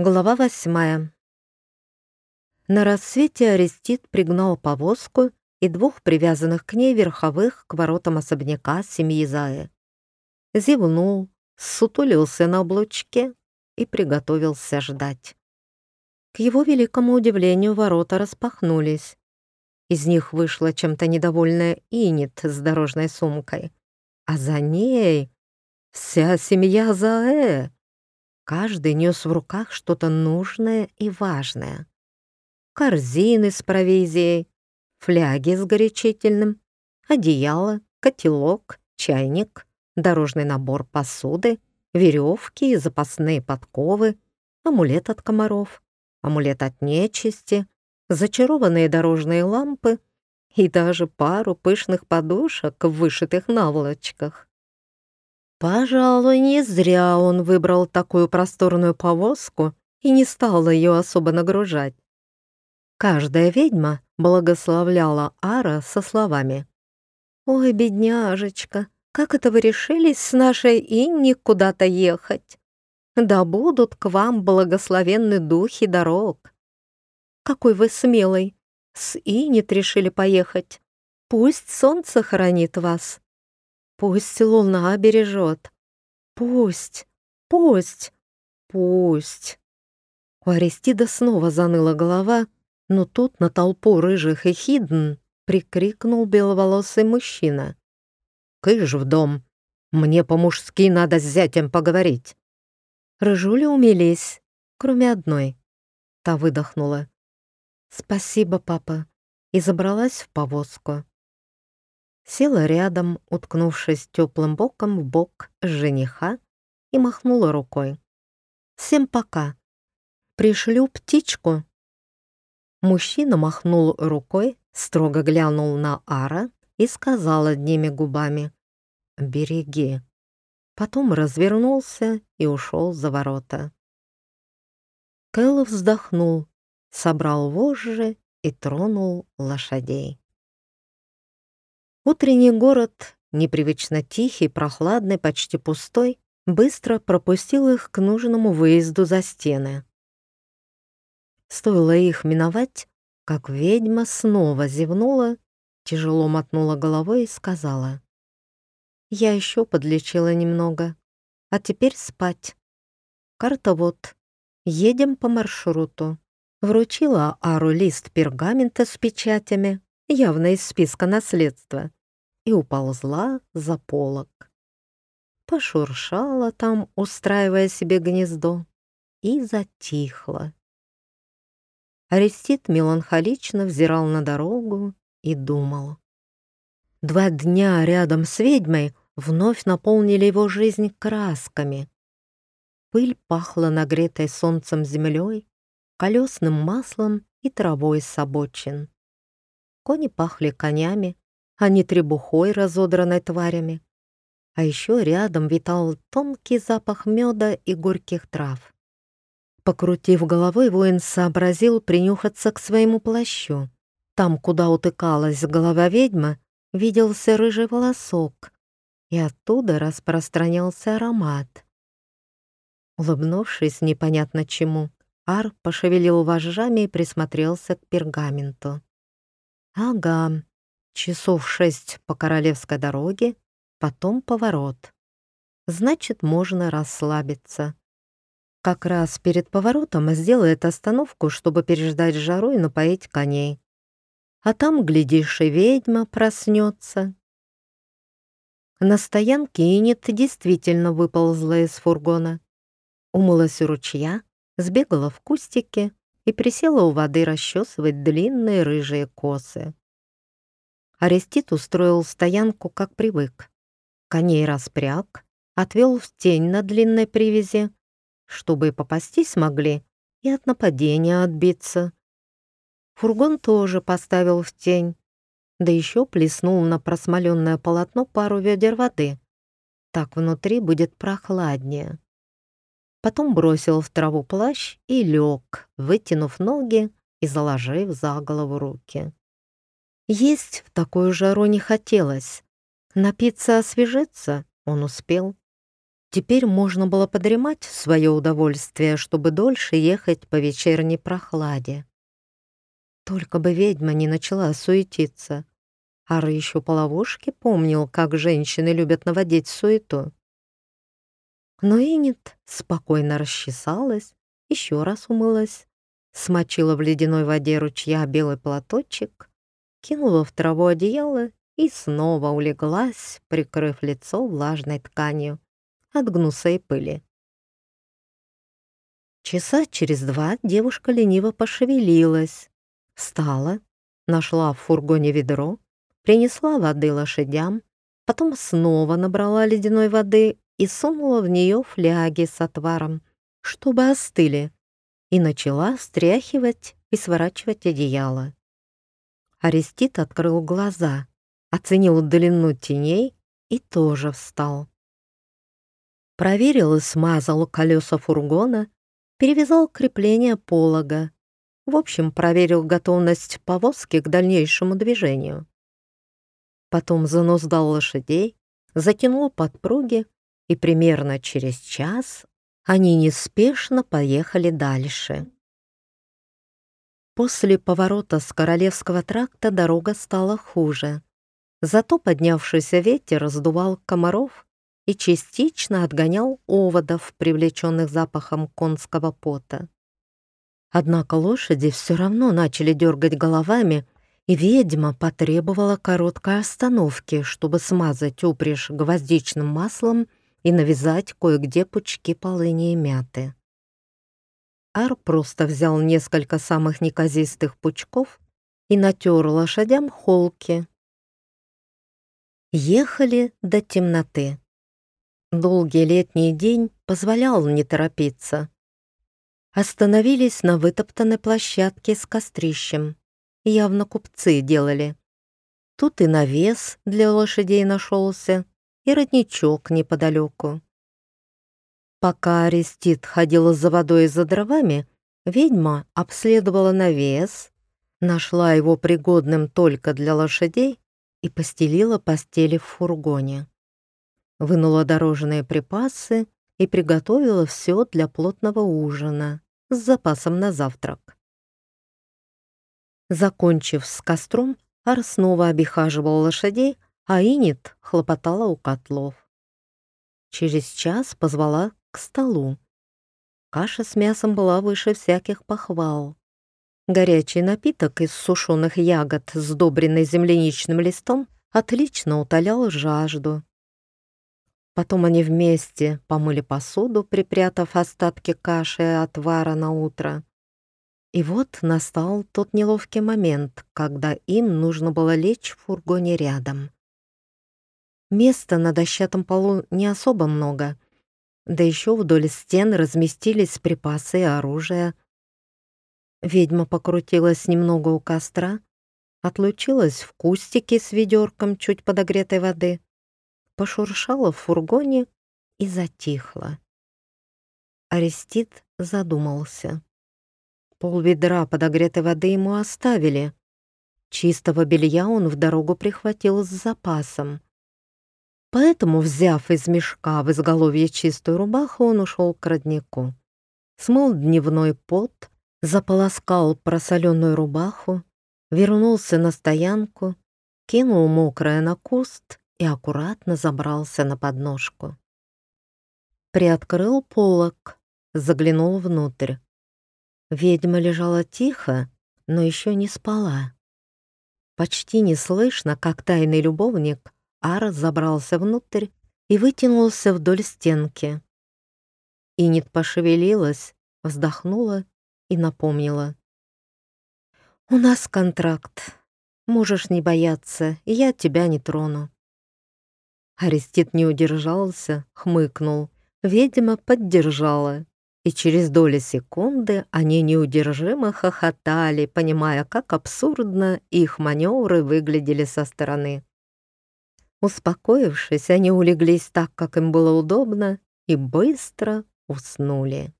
Глава восьмая. На рассвете Арестит пригнал повозку и двух привязанных к ней верховых к воротам особняка семьи Заэ. Зевнул, сутулился на облучке и приготовился ждать. К его великому удивлению ворота распахнулись. Из них вышла чем-то недовольная Инет с дорожной сумкой, а за ней вся семья Заэ Каждый нес в руках что-то нужное и важное. Корзины с провизией, фляги с горячительным, одеяло, котелок, чайник, дорожный набор посуды, веревки и запасные подковы, амулет от комаров, амулет от нечисти, зачарованные дорожные лампы и даже пару пышных подушек в вышитых наволочках. Пожалуй, не зря он выбрал такую просторную повозку и не стал ее особо нагружать. Каждая ведьма благословляла Ара со словами «Ой, бедняжечка, как это вы решились с нашей Инни куда-то ехать? Да будут к вам благословенны духи дорог. Какой вы смелый, с Иннит решили поехать. Пусть солнце хранит вас». Пусть луна бережет. Пусть, пусть, пусть. У Аристида снова заныла голова, но тут на толпу рыжих и хидн прикрикнул беловолосый мужчина. «Кыш в дом! Мне по-мужски надо с зятем поговорить!» Рыжули умились, кроме одной. Та выдохнула. «Спасибо, папа», и забралась в повозку села рядом, уткнувшись теплым боком в бок жениха и махнула рукой. «Всем пока. Пришлю птичку». Мужчина махнул рукой, строго глянул на Ара и сказал одними губами «Береги». Потом развернулся и ушел за ворота. Кэл вздохнул, собрал вожжи и тронул лошадей. Утренний город, непривычно тихий, прохладный, почти пустой, быстро пропустил их к нужному выезду за стены. Стоило их миновать, как ведьма снова зевнула, тяжело мотнула головой и сказала. «Я еще подлечила немного, а теперь спать. Карта вот. Едем по маршруту». Вручила Ару лист пергамента с печатями, явно из списка наследства и уползла за полок. Пошуршала там, устраивая себе гнездо, и затихла. Арестит меланхолично взирал на дорогу и думал. Два дня рядом с ведьмой вновь наполнили его жизнь красками. Пыль пахла нагретой солнцем землей, колесным маслом и травой с обочин. Кони пахли конями, а не требухой, разодранной тварями. А еще рядом витал тонкий запах меда и горьких трав. Покрутив головой, воин сообразил принюхаться к своему плащу. Там, куда утыкалась голова ведьмы, виделся рыжий волосок, и оттуда распространялся аромат. Улыбнувшись непонятно чему, Ар пошевелил вожжами и присмотрелся к пергаменту. «Ага, Часов шесть по королевской дороге, потом поворот. Значит, можно расслабиться. Как раз перед поворотом сделает остановку, чтобы переждать жару и напоить коней. А там, глядишь, и ведьма проснется. На стоянке Инет действительно выползла из фургона. Умылась у ручья, сбегала в кустики и присела у воды расчесывать длинные рыжие косы. Арестит устроил стоянку, как привык. Коней распряг, отвел в тень на длинной привязи, чтобы попастись могли, и от нападения отбиться. Фургон тоже поставил в тень, да еще плеснул на просмоленное полотно пару ведер воды. Так внутри будет прохладнее. Потом бросил в траву плащ и лег, вытянув ноги и заложив за голову руки. Есть в такую жару не хотелось. Напиться освежиться он успел. Теперь можно было подремать в свое удовольствие, чтобы дольше ехать по вечерней прохладе. Только бы ведьма не начала суетиться. Ар еще по ловушке помнил, как женщины любят наводить суету. Но Инит спокойно расчесалась, еще раз умылась, смочила в ледяной воде ручья белый платочек, кинула в траву одеяло и снова улеглась, прикрыв лицо влажной тканью от гнуса и пыли. Часа через два девушка лениво пошевелилась, встала, нашла в фургоне ведро, принесла воды лошадям, потом снова набрала ледяной воды и сунула в нее фляги с отваром, чтобы остыли, и начала стряхивать и сворачивать одеяло. Арестит открыл глаза, оценил длину теней и тоже встал. Проверил и смазал колеса фургона, перевязал крепление полога. В общем, проверил готовность повозки к дальнейшему движению. Потом зануздал лошадей, затянул подпруги, и примерно через час они неспешно поехали дальше. После поворота с Королевского тракта дорога стала хуже. Зато поднявшийся ветер раздувал комаров и частично отгонял оводов, привлеченных запахом конского пота. Однако лошади все равно начали дергать головами, и ведьма потребовала короткой остановки, чтобы смазать упряжь гвоздичным маслом и навязать кое-где пучки полыни и мяты. Ар просто взял несколько самых неказистых пучков и натер лошадям холки. Ехали до темноты. Долгий летний день позволял не торопиться. Остановились на вытоптанной площадке с кострищем. Явно купцы делали. Тут и навес для лошадей нашелся, и родничок неподалеку. Пока Арестит ходила за водой и за дровами, ведьма обследовала навес, нашла его пригодным только для лошадей и постелила постели в фургоне вынула дорожные припасы и приготовила все для плотного ужина с запасом на завтрак. Закончив с костром, Ар снова обихаживал лошадей, а Инит хлопотала у котлов. Через час позвала к столу. Каша с мясом была выше всяких похвал. Горячий напиток из сушеных ягод, сдобренный земляничным листом, отлично утолял жажду. Потом они вместе помыли посуду, припрятав остатки каши и отвара на утро. И вот настал тот неловкий момент, когда им нужно было лечь в фургоне рядом. Места на дощатом полу не особо много, да еще вдоль стен разместились припасы и оружие. Ведьма покрутилась немного у костра, отлучилась в кустике с ведерком чуть подогретой воды пошуршала в фургоне и затихла. Арестит задумался. Пол ведра подогретой воды ему оставили. Чистого белья он в дорогу прихватил с запасом. Поэтому, взяв из мешка в изголовье чистую рубаху, он ушел к роднику. Смыл дневной пот, заполоскал просоленную рубаху, вернулся на стоянку, кинул мокрое на куст и аккуратно забрался на подножку. Приоткрыл полок, заглянул внутрь. Ведьма лежала тихо, но еще не спала. Почти не слышно, как тайный любовник Ар забрался внутрь и вытянулся вдоль стенки. Инит пошевелилась, вздохнула и напомнила. «У нас контракт. Можешь не бояться, я тебя не трону». Арестит не удержался, хмыкнул. Ведьма поддержала. И через доли секунды они неудержимо хохотали, понимая, как абсурдно их маневры выглядели со стороны. Успокоившись, они улеглись так, как им было удобно, и быстро уснули.